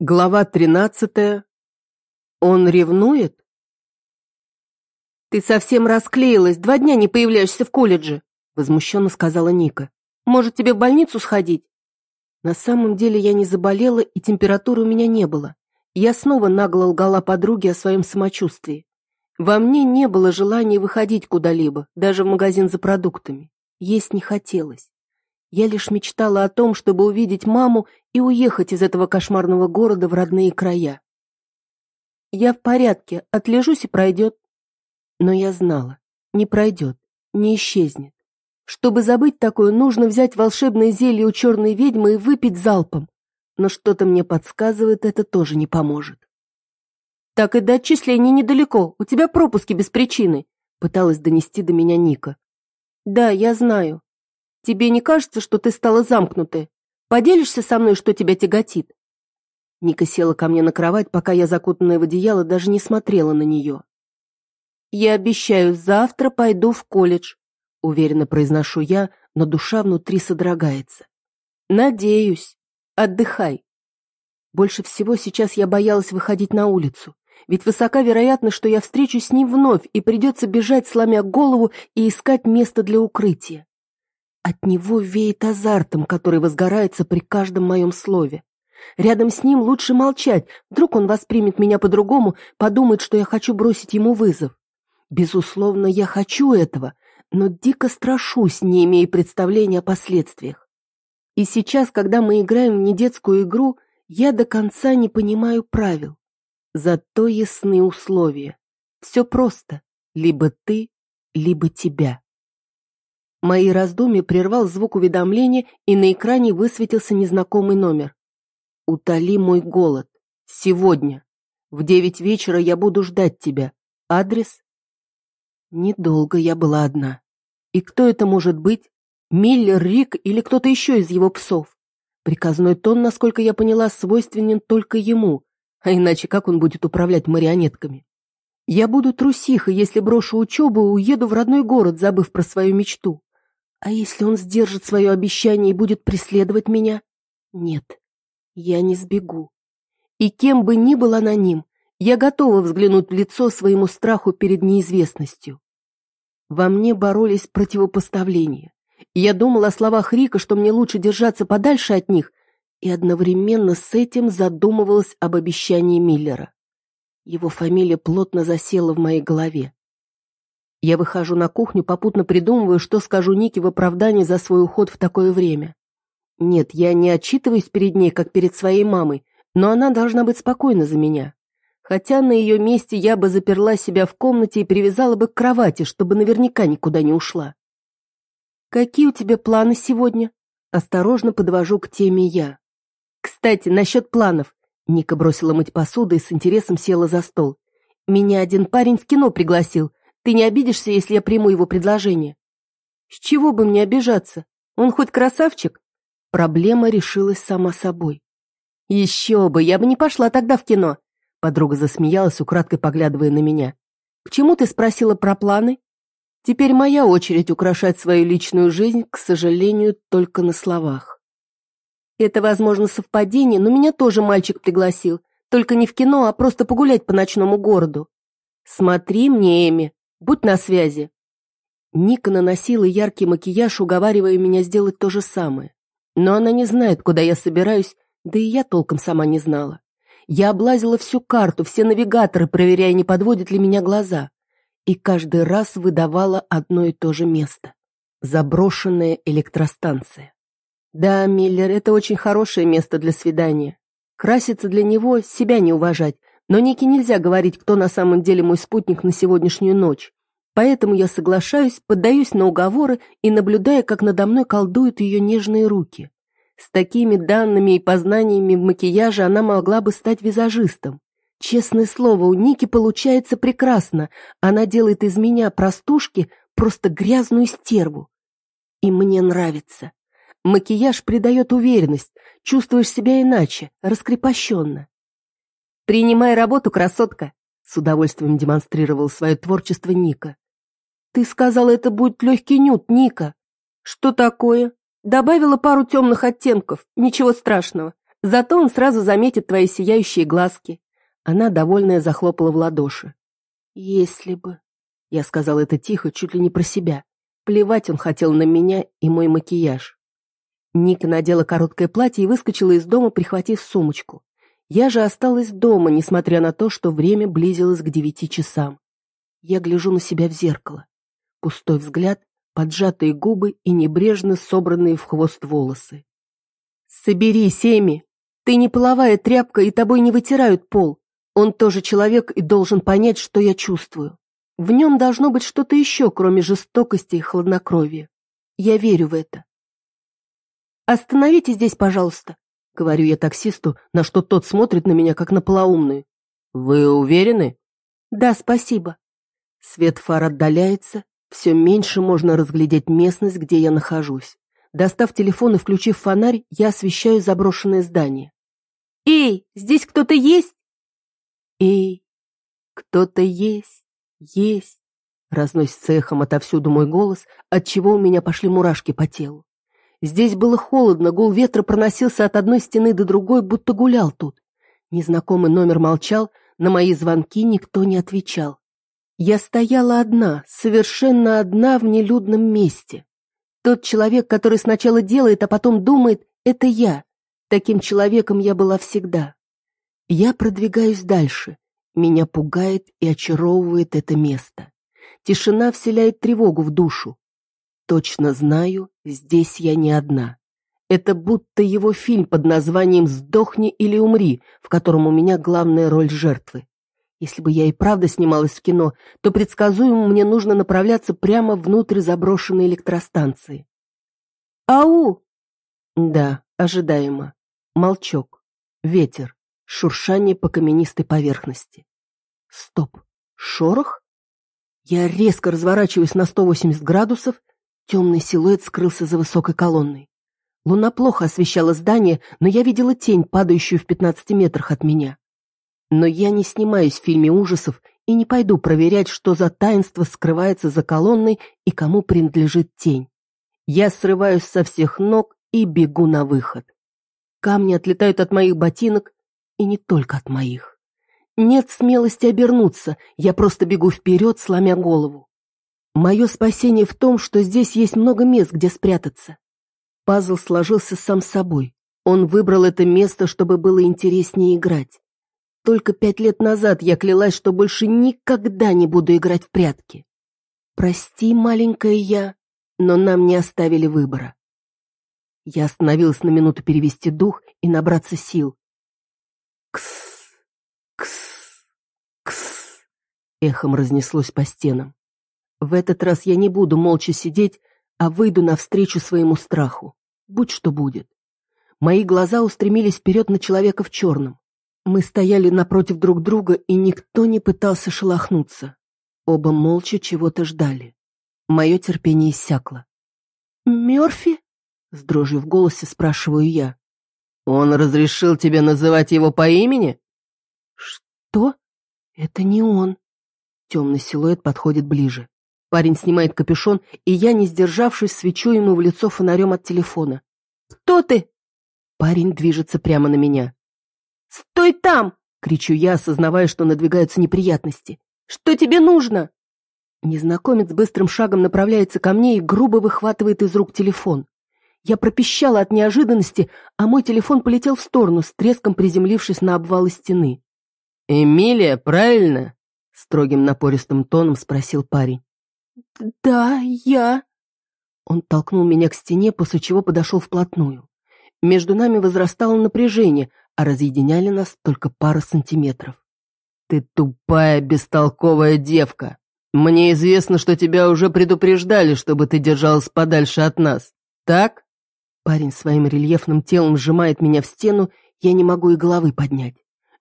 Глава тринадцатая. Он ревнует? «Ты совсем расклеилась, два дня не появляешься в колледже», возмущенно сказала Ника. «Может, тебе в больницу сходить?» На самом деле я не заболела, и температуры у меня не было. Я снова нагло лгала подруге о своем самочувствии. Во мне не было желания выходить куда-либо, даже в магазин за продуктами. Есть не хотелось. Я лишь мечтала о том, чтобы увидеть маму и уехать из этого кошмарного города в родные края. Я в порядке, отлежусь и пройдет. Но я знала, не пройдет, не исчезнет. Чтобы забыть такое, нужно взять волшебное зелье у черной ведьмы и выпить залпом. Но что-то мне подсказывает, это тоже не поможет. «Так и до отчислений недалеко, у тебя пропуски без причины», пыталась донести до меня Ника. «Да, я знаю. Тебе не кажется, что ты стала замкнутой? Поделишься со мной, что тебя тяготит?» Ника села ко мне на кровать, пока я, закутанная в одеяло, даже не смотрела на нее. «Я обещаю, завтра пойду в колледж», — уверенно произношу я, но душа внутри содрогается. «Надеюсь. Отдыхай». Больше всего сейчас я боялась выходить на улицу, ведь высока вероятность, что я встречусь с ним вновь и придется бежать, сломя голову и искать место для укрытия. От него веет азартом, который возгорается при каждом моем слове. Рядом с ним лучше молчать, вдруг он воспримет меня по-другому, подумает, что я хочу бросить ему вызов. Безусловно, я хочу этого, но дико страшусь, не имея представления о последствиях. И сейчас, когда мы играем в недетскую игру, я до конца не понимаю правил. Зато ясны условия. Все просто. Либо ты, либо тебя. Мои раздумья прервал звук уведомления, и на экране высветился незнакомый номер. «Утоли мой голод. Сегодня. В девять вечера я буду ждать тебя. Адрес?» Недолго я была одна. И кто это может быть? Миллер, Рик или кто-то еще из его псов? Приказной тон, насколько я поняла, свойственен только ему, а иначе как он будет управлять марионетками? Я буду трусихой, если брошу учебу и уеду в родной город, забыв про свою мечту. А если он сдержит свое обещание и будет преследовать меня? Нет, я не сбегу. И кем бы ни был аноним, я готова взглянуть в лицо своему страху перед неизвестностью. Во мне боролись противопоставления. Я думала о словах Рика, что мне лучше держаться подальше от них, и одновременно с этим задумывалась об обещании Миллера. Его фамилия плотно засела в моей голове. Я выхожу на кухню, попутно придумываю, что скажу Нике в оправдании за свой уход в такое время. Нет, я не отчитываюсь перед ней, как перед своей мамой, но она должна быть спокойна за меня. Хотя на ее месте я бы заперла себя в комнате и привязала бы к кровати, чтобы наверняка никуда не ушла. «Какие у тебя планы сегодня?» Осторожно подвожу к теме я. «Кстати, насчет планов». Ника бросила мыть посуду и с интересом села за стол. «Меня один парень в кино пригласил. Ты не обидишься, если я приму его предложение? С чего бы мне обижаться? Он хоть красавчик? Проблема решилась сама собой. Еще бы, я бы не пошла тогда в кино. Подруга засмеялась, украдкой поглядывая на меня. К чему ты спросила про планы? Теперь моя очередь украшать свою личную жизнь, к сожалению, только на словах. Это, возможно, совпадение, но меня тоже мальчик пригласил. Только не в кино, а просто погулять по ночному городу. Смотри мне, Эми, Будь на связи. Ника наносила яркий макияж, уговаривая меня сделать то же самое. Но она не знает, куда я собираюсь, да и я толком сама не знала. Я облазила всю карту, все навигаторы, проверяя, не подводят ли меня глаза. И каждый раз выдавала одно и то же место. Заброшенная электростанция. Да, Миллер, это очень хорошее место для свидания. Краситься для него, себя не уважать, но Нике нельзя говорить, кто на самом деле мой спутник на сегодняшнюю ночь. Поэтому я соглашаюсь, поддаюсь на уговоры и наблюдая, как надо мной колдуют ее нежные руки. С такими данными и познаниями в макияже она могла бы стать визажистом. Честное слово, у Ники получается прекрасно. Она делает из меня простушки просто грязную стерву. И мне нравится. Макияж придает уверенность, чувствуешь себя иначе, раскрепощенно. «Принимай работу, красотка!» С удовольствием демонстрировал свое творчество Ника. «Ты сказала, это будет легкий нют, Ника!» «Что такое?» «Добавила пару темных оттенков, ничего страшного. Зато он сразу заметит твои сияющие глазки. Она, довольная, захлопала в ладоши. «Если бы...» Я сказала это тихо, чуть ли не про себя. Плевать он хотел на меня и мой макияж. Ника надела короткое платье и выскочила из дома, прихватив сумочку. Я же осталась дома, несмотря на то, что время близилось к девяти часам. Я гляжу на себя в зеркало. Пустой взгляд, поджатые губы и небрежно собранные в хвост волосы. «Соберись, Эми! Ты не половая тряпка, и тобой не вытирают пол. Он тоже человек и должен понять, что я чувствую. В нем должно быть что-то еще, кроме жестокости и хладнокровия. Я верю в это. «Остановите здесь, пожалуйста», — говорю я таксисту, на что тот смотрит на меня, как на полоумную. «Вы уверены?» «Да, спасибо». Свет фар отдаляется, все меньше можно разглядеть местность, где я нахожусь. Достав телефон и включив фонарь, я освещаю заброшенное здание. «Эй, здесь кто-то есть?» «Эй, кто-то есть, есть!» Разносится эхом отовсюду мой голос, отчего у меня пошли мурашки по телу. Здесь было холодно, гул ветра проносился от одной стены до другой, будто гулял тут. Незнакомый номер молчал, на мои звонки никто не отвечал. Я стояла одна, совершенно одна в нелюдном месте. Тот человек, который сначала делает, а потом думает, это я. Таким человеком я была всегда. Я продвигаюсь дальше. Меня пугает и очаровывает это место. Тишина вселяет тревогу в душу. Точно знаю, здесь я не одна. Это будто его фильм под названием «Сдохни или умри», в котором у меня главная роль жертвы. Если бы я и правда снималась в кино, то предсказуемо мне нужно направляться прямо внутрь заброшенной электростанции. «Ау!» Да, ожидаемо. Молчок. Ветер шуршание по каменистой поверхности. Стоп, шорох? Я резко разворачиваюсь на 180 градусов, темный силуэт скрылся за высокой колонной. Луна плохо освещала здание, но я видела тень, падающую в 15 метрах от меня. Но я не снимаюсь в фильме ужасов и не пойду проверять, что за таинство скрывается за колонной и кому принадлежит тень. Я срываюсь со всех ног и бегу на выход. Камни отлетают от моих ботинок, и не только от моих. Нет смелости обернуться, я просто бегу вперед, сломя голову. Мое спасение в том, что здесь есть много мест, где спрятаться. Пазл сложился сам собой. Он выбрал это место, чтобы было интереснее играть. Только пять лет назад я клялась, что больше никогда не буду играть в прятки. Прости, маленькая я, но нам не оставили выбора. Я остановилась на минуту перевести дух и набраться сил. Кс, кс, кс. Эхом разнеслось по стенам. В этот раз я не буду молча сидеть, а выйду навстречу своему страху. Будь что будет. Мои глаза устремились вперед на человека в черном. Мы стояли напротив друг друга, и никто не пытался шелохнуться. Оба молча чего-то ждали. Мое терпение иссякло. «Мёрфи?» — с дрожью в голосе спрашиваю я. «Он разрешил тебе называть его по имени?» «Что? Это не он». Темный силуэт подходит ближе. Парень снимает капюшон, и я, не сдержавшись, свечу ему в лицо фонарем от телефона. «Кто ты?» Парень движется прямо на меня. «Стой там!» — кричу я, осознавая, что надвигаются неприятности. «Что тебе нужно?» Незнакомец быстрым шагом направляется ко мне и грубо выхватывает из рук телефон. Я пропищала от неожиданности, а мой телефон полетел в сторону, с треском приземлившись на обвалы стены. «Эмилия, правильно?» — строгим напористым тоном спросил парень. «Да, я...» Он толкнул меня к стене, после чего подошел вплотную. Между нами возрастало напряжение, а разъединяли нас только пара сантиметров. «Ты тупая, бестолковая девка. Мне известно, что тебя уже предупреждали, чтобы ты держалась подальше от нас. Так?» Парень своим рельефным телом сжимает меня в стену, я не могу и головы поднять.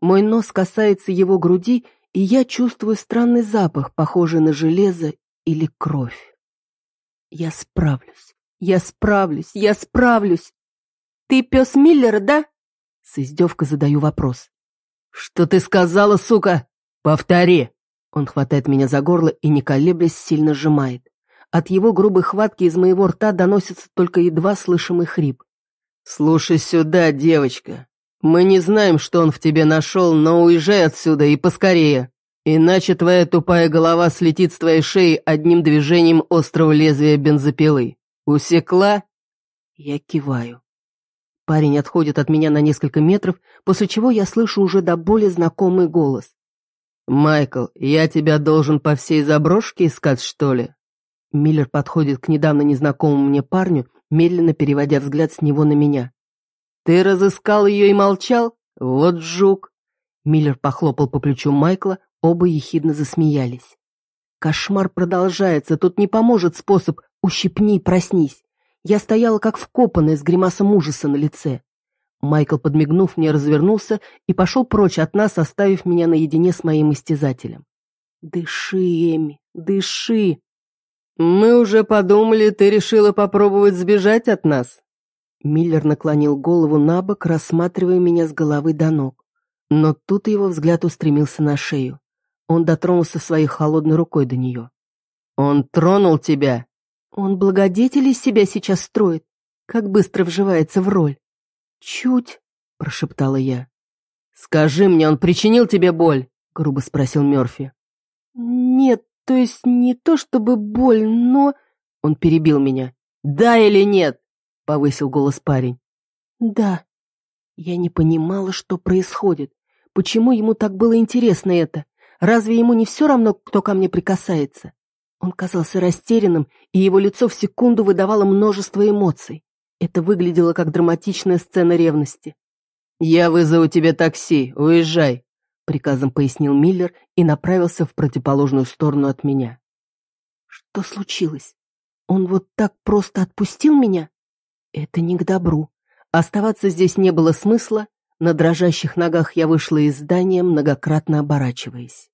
Мой нос касается его груди, и я чувствую странный запах, похожий на железо или кровь. Я справлюсь, я справлюсь, я справлюсь. Ты пес Миллера, да? С издевкой задаю вопрос. Что ты сказала, сука? Повтори. Он хватает меня за горло и, не колеблясь, сильно сжимает. От его грубой хватки из моего рта доносится только едва слышимый хрип. «Слушай сюда, девочка. Мы не знаем, что он в тебе нашел, но уезжай отсюда и поскорее. Иначе твоя тупая голова слетит с твоей шеи одним движением острого лезвия бензопилы. Усекла?» Я киваю. Парень отходит от меня на несколько метров, после чего я слышу уже до боли знакомый голос. «Майкл, я тебя должен по всей заброшке искать, что ли?» Миллер подходит к недавно незнакомому мне парню, медленно переводя взгляд с него на меня. «Ты разыскал ее и молчал? Вот жук!» Миллер похлопал по плечу Майкла, оба ехидно засмеялись. Кошмар продолжается, тут не поможет способ «ущипни и проснись». Я стояла как вкопанная с гримасом ужаса на лице. Майкл, подмигнув мне, развернулся и пошел прочь от нас, оставив меня наедине с моим истязателем. «Дыши, Эми, дыши!» «Мы уже подумали, ты решила попробовать сбежать от нас?» Миллер наклонил голову на бок, рассматривая меня с головы до ног. Но тут его взгляд устремился на шею. Он дотронулся своей холодной рукой до нее. «Он тронул тебя?» «Он благодетель из себя сейчас строит. Как быстро вживается в роль». «Чуть», — прошептала я. «Скажи мне, он причинил тебе боль?» — грубо спросил Мерфи. «Нет, то есть не то чтобы боль, но...» Он перебил меня. «Да или нет?» — повысил голос парень. «Да». Я не понимала, что происходит. Почему ему так было интересно это? Разве ему не все равно, кто ко мне прикасается? Он казался растерянным, и его лицо в секунду выдавало множество эмоций. Это выглядело как драматичная сцена ревности. «Я вызову тебе такси, уезжай», приказом пояснил Миллер и направился в противоположную сторону от меня. Что случилось? Он вот так просто отпустил меня? Это не к добру. Оставаться здесь не было смысла, на дрожащих ногах я вышла из здания, многократно оборачиваясь.